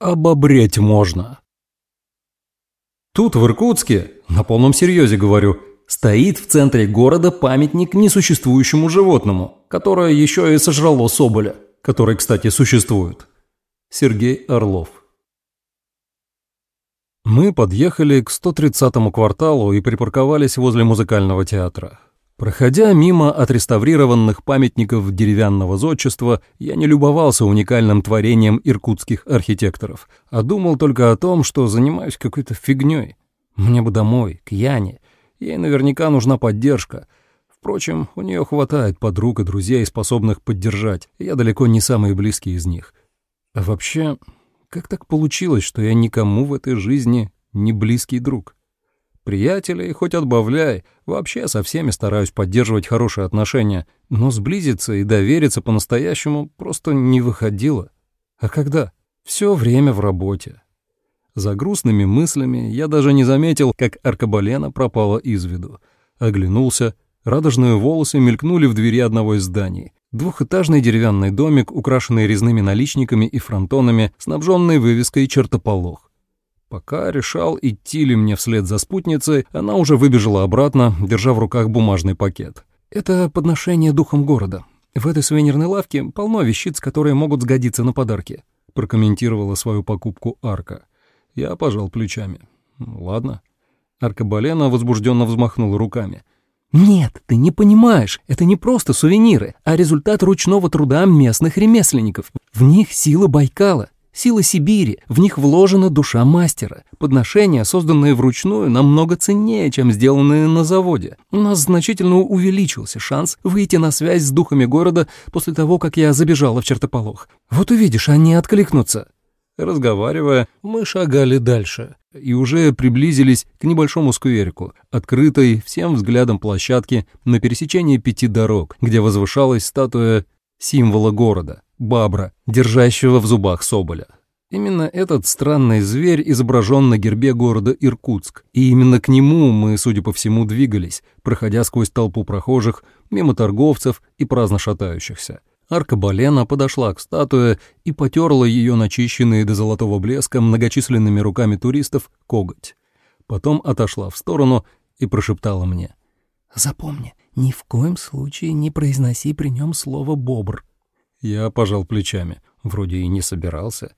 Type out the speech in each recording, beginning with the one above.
обобреть можно. Тут, в Иркутске, на полном серьезе говорю, стоит в центре города памятник несуществующему животному, которое еще и сожрало Соболя, который, кстати, существует. Сергей Орлов. Мы подъехали к 130-му кварталу и припарковались возле музыкального театра. Проходя мимо отреставрированных памятников деревянного зодчества, я не любовался уникальным творением иркутских архитекторов, а думал только о том, что занимаюсь какой-то фигней. Мне бы домой, к Яне. Ей наверняка нужна поддержка. Впрочем, у нее хватает подруг и друзей, способных поддержать, я далеко не самый близкий из них. А вообще, как так получилось, что я никому в этой жизни не близкий друг? Приятелей хоть отбавляй, вообще со всеми стараюсь поддерживать хорошие отношения, но сблизиться и довериться по-настоящему просто не выходило. А когда? Все время в работе. За грустными мыслями я даже не заметил, как аркабалена пропала из виду. Оглянулся, радужные волосы мелькнули в двери одного из зданий. Двухэтажный деревянный домик, украшенный резными наличниками и фронтонами, снабженный вывеской «Чертополох». Пока решал, идти ли мне вслед за спутницей, она уже выбежала обратно, держа в руках бумажный пакет. «Это подношение духом города. В этой сувенирной лавке полно вещиц, которые могут сгодиться на подарки», прокомментировала свою покупку Арка. Я пожал плечами. «Ладно». Арка-балена возбужденно взмахнула руками. «Нет, ты не понимаешь, это не просто сувениры, а результат ручного труда местных ремесленников. В них сила Байкала, Сила Сибири, в них вложена душа мастера. Подношения, созданные вручную, намного ценнее, чем сделанные на заводе. У нас значительно увеличился шанс выйти на связь с духами города после того, как я забежала в чертополох. Вот увидишь, они откликнутся. Разговаривая, мы шагали дальше и уже приблизились к небольшому скверику, открытой всем взглядом площадки на пересечении пяти дорог, где возвышалась статуя символа города, бабра, держащего в зубах соболя. Именно этот странный зверь изображен на гербе города Иркутск, и именно к нему мы, судя по всему, двигались, проходя сквозь толпу прохожих, мимо торговцев и праздно шатающихся. Аркабалена подошла к статуе и потерла ее начищенные до золотого блеска многочисленными руками туристов коготь. Потом отошла в сторону и прошептала мне. «Запомни, ни в коем случае не произноси при нем слово «бобр». Я пожал плечами. Вроде и не собирался.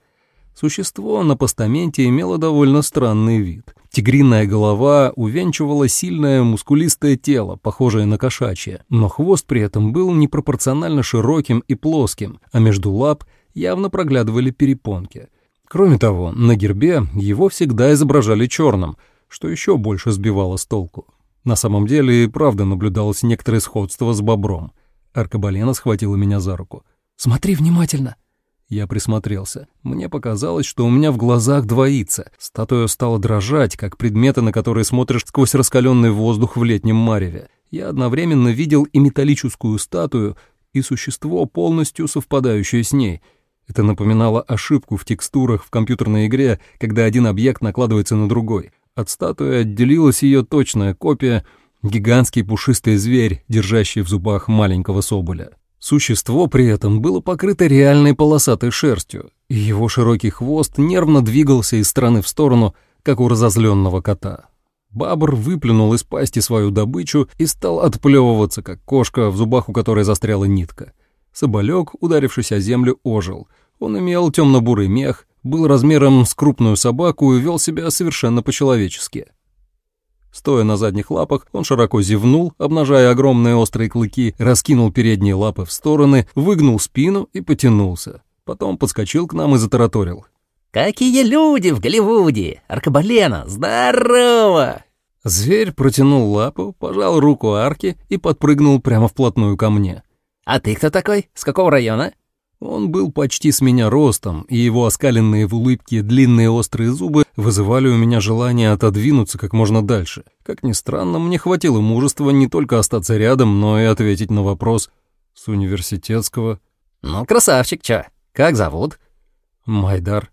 Существо на постаменте имело довольно странный вид. Тигриная голова увенчивала сильное мускулистое тело, похожее на кошачье, но хвост при этом был непропорционально широким и плоским, а между лап явно проглядывали перепонки. Кроме того, на гербе его всегда изображали черным, что еще больше сбивало с толку. На самом деле и правда наблюдалось некоторое сходство с бобром. Аркабалена схватила меня за руку. «Смотри внимательно!» Я присмотрелся. Мне показалось, что у меня в глазах двоится. Статуя стала дрожать, как предметы, на которые смотришь сквозь раскаленный воздух в летнем мареве. Я одновременно видел и металлическую статую, и существо, полностью совпадающее с ней. Это напоминало ошибку в текстурах в компьютерной игре, когда один объект накладывается на другой. От статуи отделилась ее точная копия — гигантский пушистый зверь, держащий в зубах маленького соболя. Существо при этом было покрыто реальной полосатой шерстью, и его широкий хвост нервно двигался из стороны в сторону, как у разозленного кота. Бабр выплюнул из пасти свою добычу и стал отплевываться, как кошка, в зубах у которой застряла нитка. Соболек, ударившись о землю, ожил. Он имел темно-бурый мех, был размером с крупную собаку и вел себя совершенно по-человечески. Стоя на задних лапах, он широко зевнул, обнажая огромные острые клыки, раскинул передние лапы в стороны, выгнул спину и потянулся. Потом подскочил к нам и затараторил. «Какие люди в Голливуде! Аркабалена, здорово!» Зверь протянул лапу, пожал руку арки и подпрыгнул прямо вплотную ко мне. «А ты кто такой? С какого района?» Он был почти с меня ростом, и его оскаленные в улыбке длинные острые зубы вызывали у меня желание отодвинуться как можно дальше. Как ни странно, мне хватило мужества не только остаться рядом, но и ответить на вопрос с университетского. «Ну, красавчик, чё? Как зовут?» «Майдар».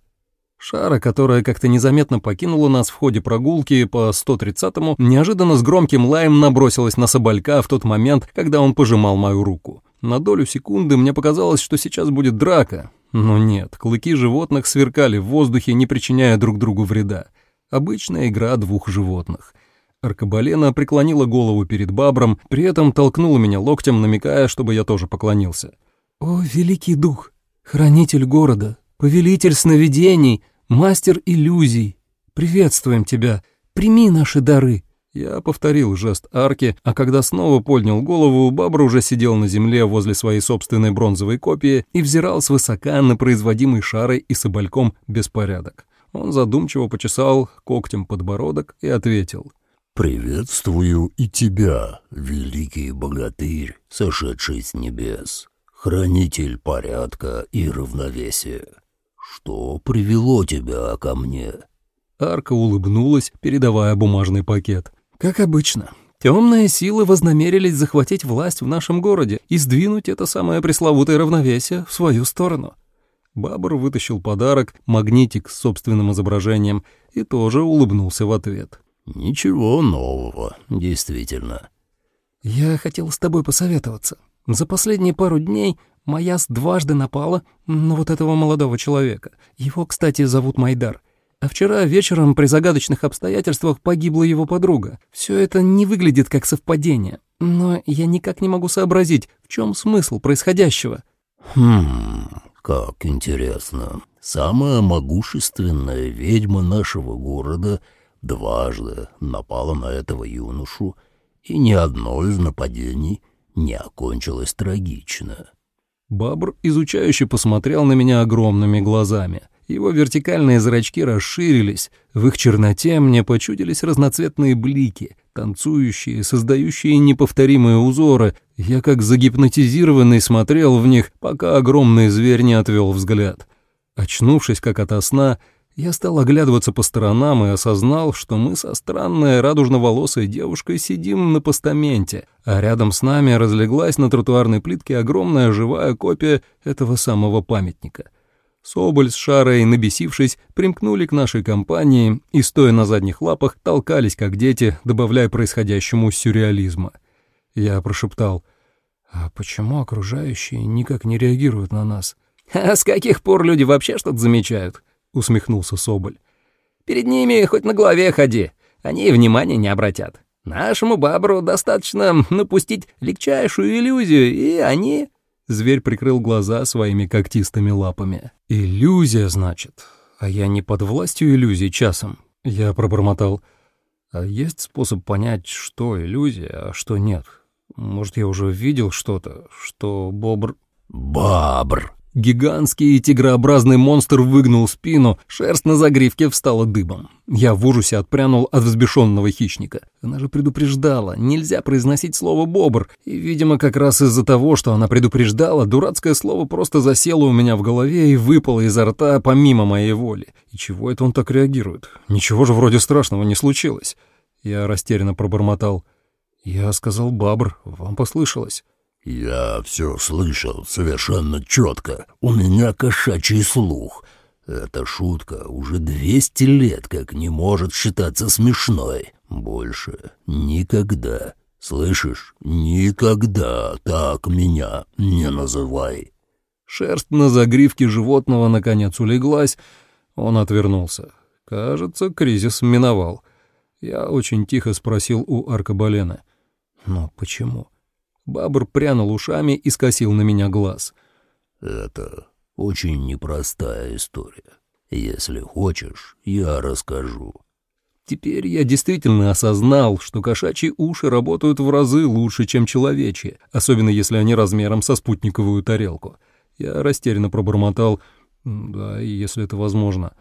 Шара, которая как-то незаметно покинула нас в ходе прогулки по 130-му, неожиданно с громким лаем набросилась на Соболька в тот момент, когда он пожимал мою руку. На долю секунды мне показалось, что сейчас будет драка, Но нет, клыки животных сверкали в воздухе, не причиняя друг другу вреда. Обычная игра двух животных. Аркабалена преклонила голову перед бабром, при этом толкнула меня локтем, намекая, чтобы я тоже поклонился. «О, великий дух, хранитель города, повелитель сновидений, мастер иллюзий, приветствуем тебя, прими наши дары». Я повторил жест арки, а когда снова поднял голову, Бабр уже сидел на земле возле своей собственной бронзовой копии и взирал свысока на производимый шарой и собольком беспорядок. Он задумчиво почесал когтем подбородок и ответил. «Приветствую и тебя, великий богатырь, сошедший с небес, хранитель порядка и равновесия. Что привело тебя ко мне?» Арка улыбнулась, передавая бумажный пакет. Как обычно, темные силы вознамерились захватить власть в нашем городе и сдвинуть это самое пресловутое равновесие в свою сторону. Бабр вытащил подарок, магнитик с собственным изображением, и тоже улыбнулся в ответ. «Ничего нового, действительно». «Я хотел с тобой посоветоваться. За последние пару дней Маяс дважды напала на вот этого молодого человека. Его, кстати, зовут Майдар. А вчера вечером при загадочных обстоятельствах погибла его подруга. Все это не выглядит как совпадение. Но я никак не могу сообразить, в чем смысл происходящего. Хм, как интересно. Самая могущественная ведьма нашего города дважды напала на этого юношу, и ни одно из нападений не окончилось трагично. Бабр изучающе посмотрел на меня огромными глазами — его вертикальные зрачки расширились, в их черноте мне почудились разноцветные блики, танцующие, создающие неповторимые узоры. Я как загипнотизированный смотрел в них, пока огромный зверь не отвел взгляд. Очнувшись как ото сна, я стал оглядываться по сторонам и осознал, что мы со странной радужноволосой девушкой сидим на постаменте, а рядом с нами разлеглась на тротуарной плитке огромная живая копия этого самого памятника — Соболь с Шарой, набесившись, примкнули к нашей компании и, стоя на задних лапах, толкались, как дети, добавляя происходящему сюрреализма. Я прошептал, «А почему окружающие никак не реагируют на нас?» «А с каких пор люди вообще что-то замечают?» — усмехнулся Соболь. «Перед ними хоть на голове ходи, они и внимания не обратят. Нашему бабру достаточно напустить легчайшую иллюзию, и они...» Зверь прикрыл глаза своими когтистыми лапами. «Иллюзия, значит. А я не под властью иллюзий часом». Я пробормотал. «А есть способ понять, что иллюзия, а что нет? Может, я уже видел что-то, что бобр...» «Бабр!» Гигантский тигрообразный монстр выгнул спину, шерсть на загривке встала дыбом. Я в ужасе отпрянул от взбешенного хищника. Она же предупреждала, нельзя произносить слово «бобр», и, видимо, как раз из-за того, что она предупреждала, дурацкое слово просто засело у меня в голове и выпало изо рта помимо моей воли. И чего это он так реагирует? Ничего же вроде страшного не случилось. Я растерянно пробормотал. «Я сказал «бабр», вам послышалось». «Я все слышал совершенно четко. У меня кошачий слух. Эта шутка уже двести лет как не может считаться смешной. Больше никогда. Слышишь? Никогда так меня не называй». Шерсть на загривке животного наконец улеглась. Он отвернулся. Кажется, кризис миновал. Я очень тихо спросил у Аркабалена. «Но почему?» Бабр прянул ушами и скосил на меня глаз. «Это очень непростая история. Если хочешь, я расскажу». Теперь я действительно осознал, что кошачьи уши работают в разы лучше, чем человечьи, особенно если они размером со спутниковую тарелку. Я растерянно пробормотал «Да, если это возможно».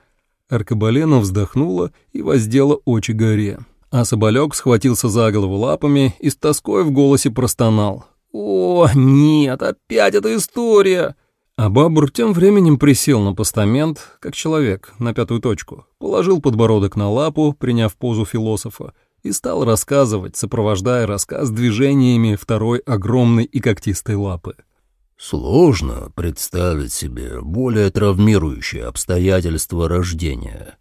Аркабалена вздохнула и воздела очи горе. А соболек схватился за голову лапами и с тоской в голосе простонал. «О, нет, опять эта история!» А бабур тем временем присел на постамент, как человек, на пятую точку, положил подбородок на лапу, приняв позу философа, и стал рассказывать, сопровождая рассказ движениями второй огромной и когтистой лапы. «Сложно представить себе более травмирующие обстоятельства рождения»,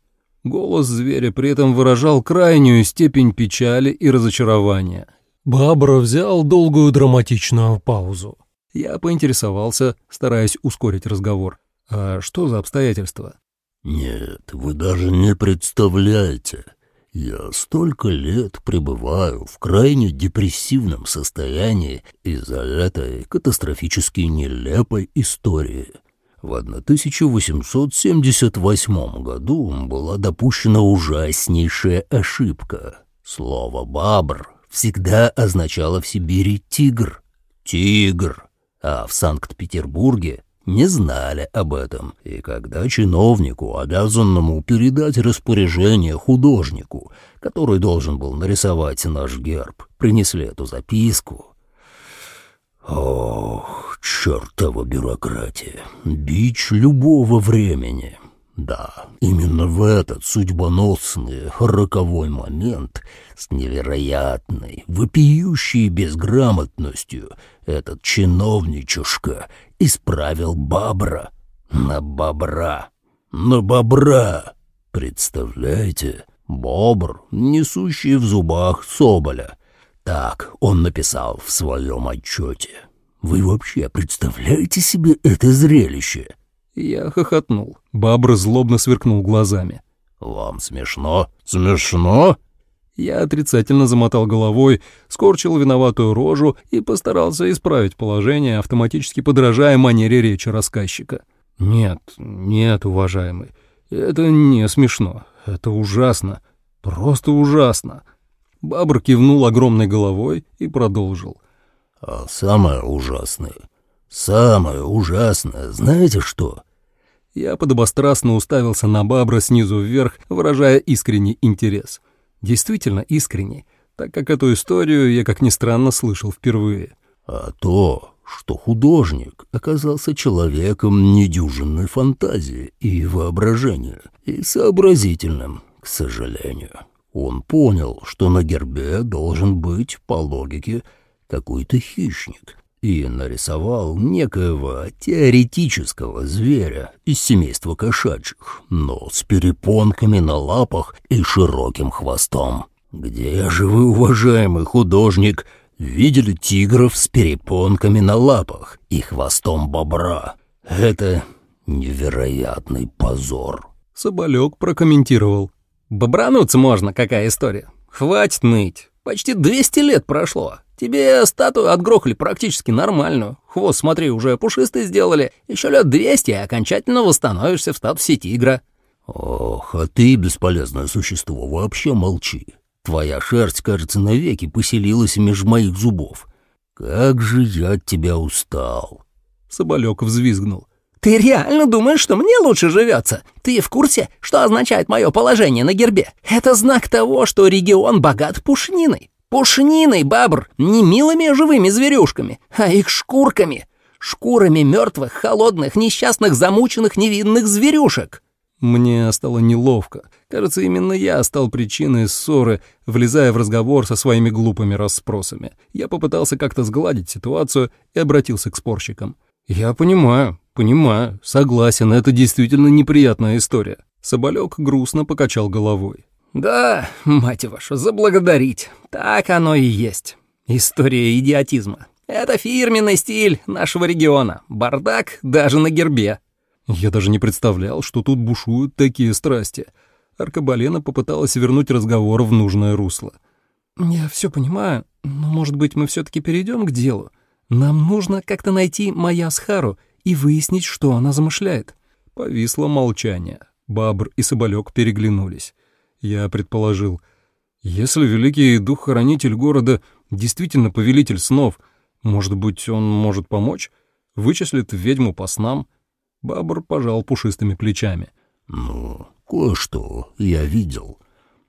Голос зверя при этом выражал крайнюю степень печали и разочарования. Бабра взял долгую драматичную паузу. Я поинтересовался, стараясь ускорить разговор. А что за обстоятельства? Нет, вы даже не представляете. Я столько лет пребываю в крайне депрессивном состоянии из-за этой катастрофически нелепой истории. В 1878 году была допущена ужаснейшая ошибка. Слово «бабр» всегда означало в Сибири «тигр». Тигр. А в Санкт-Петербурге не знали об этом, и когда чиновнику, обязанному передать распоряжение художнику, который должен был нарисовать наш герб, принесли эту записку... Ох, чертова бюрократия, бич любого времени. Да, именно в этот судьбоносный роковой момент с невероятной, вопиющей безграмотностью этот чиновничушка исправил бабра на бобра. На бобра! Представляете? Бобр, несущий в зубах соболя. Так он написал в своем отчете. Вы вообще представляете себе это зрелище? Я хохотнул. Бабр злобно сверкнул глазами. «Вам смешно? Смешно?» Я отрицательно замотал головой, скорчил виноватую рожу и постарался исправить положение, автоматически подражая манере речи рассказчика. «Нет, нет, уважаемый, это не смешно, это ужасно, просто ужасно». Бабр кивнул огромной головой и продолжил. «А самое ужасное, самое ужасное, знаете что? Я подобострастно уставился на Бабра снизу вверх, выражая искренний интерес. Действительно искренний, так как эту историю я, как ни странно, слышал впервые. А то, что художник оказался человеком недюжинной фантазии и воображения, и сообразительным, к сожалению. Он понял, что на гербе должен быть, по логике, какой-то хищник, и нарисовал некоего теоретического зверя из семейства кошачьих, но с перепонками на лапах и широким хвостом. Где же вы, уважаемый художник, видели тигров с перепонками на лапах и хвостом бобра? Это невероятный позор. Соболек прокомментировал. «Бобрануться можно, какая история. Хватит ныть. Почти 200 лет прошло. Тебе статую отгрохали практически нормальную. Хвост, смотри, уже пушистый сделали. Еще лет двести, и окончательно восстановишься в статусе тигра». «Ох, а ты, бесполезное существо, вообще молчи. Твоя шерсть, кажется, навеки поселилась меж моих зубов. Как же я от тебя устал!» Соболек взвизгнул. «Ты реально думаешь, что мне лучше живется? Ты в курсе, что означает мое положение на гербе? Это знак того, что регион богат пушниной. Пушниной, бабр, не милыми живыми зверюшками, а их шкурками. Шкурами мертвых, холодных, несчастных, замученных, невинных зверюшек. Мне стало неловко. Кажется, именно я стал причиной ссоры, влезая в разговор со своими глупыми расспросами. Я попытался как-то сгладить ситуацию и обратился к спорщикам. «Я понимаю, понимаю, согласен, это действительно неприятная история». Соболек грустно покачал головой. «Да, мать вашу, заблагодарить. Так оно и есть. История идиотизма. Это фирменный стиль нашего региона. Бардак даже на гербе». Я даже не представлял, что тут бушуют такие страсти. Аркабалена попыталась вернуть разговор в нужное русло. «Я все понимаю, но, может быть, мы все-таки перейдем к делу? Нам нужно как-то найти Маясхару и выяснить, что она замышляет». Повисло молчание. Бабр и Соболек переглянулись. Я предположил, если великий дух-хранитель города действительно повелитель снов, может быть, он может помочь? Вычислит ведьму по снам? Бабр пожал пушистыми плечами. «Ну, кое-что я видел.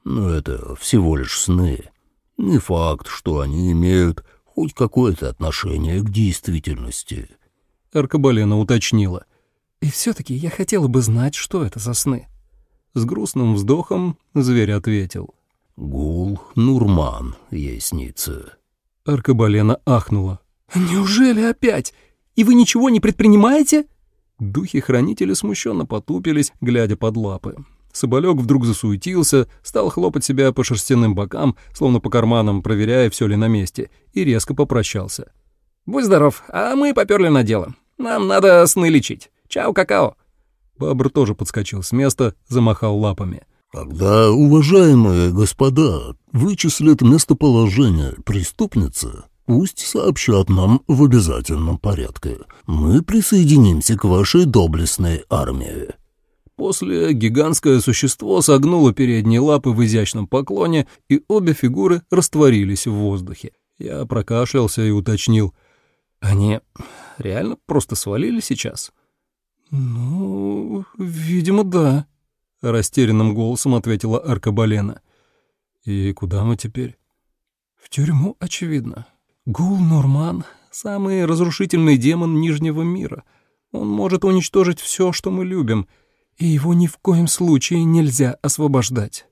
Но это всего лишь сны. Не факт, что они имеют хоть какое-то отношение к действительности». Аркабалена уточнила. «И все-таки я хотела бы знать, что это за сны». С грустным вздохом зверь ответил. «Гул Нурман ей снится». Аркабалена ахнула. «Неужели опять? И вы ничего не предпринимаете?» Духи-хранители смущенно потупились, глядя под лапы. Соболек вдруг засуетился, стал хлопать себя по шерстяным бокам, словно по карманам, проверяя, все ли на месте, и резко попрощался. «Будь здоров, а мы поперли на дело. Нам надо сны лечить. Чао, какао!» Бабр тоже подскочил с места, замахал лапами. «Когда уважаемые господа вычислят местоположение преступницы, пусть сообщат нам в обязательном порядке. Мы присоединимся к вашей доблестной армии». После гигантское существо согнуло передние лапы в изящном поклоне, и обе фигуры растворились в воздухе. Я прокашлялся и уточнил. «Они реально просто свалили сейчас?» «Ну, видимо, да», — растерянным голосом ответила Аркабалена. «И куда мы теперь?» «В тюрьму, очевидно. Гул Норман — самый разрушительный демон Нижнего мира. Он может уничтожить все, что мы любим — и его ни в коем случае нельзя освобождать.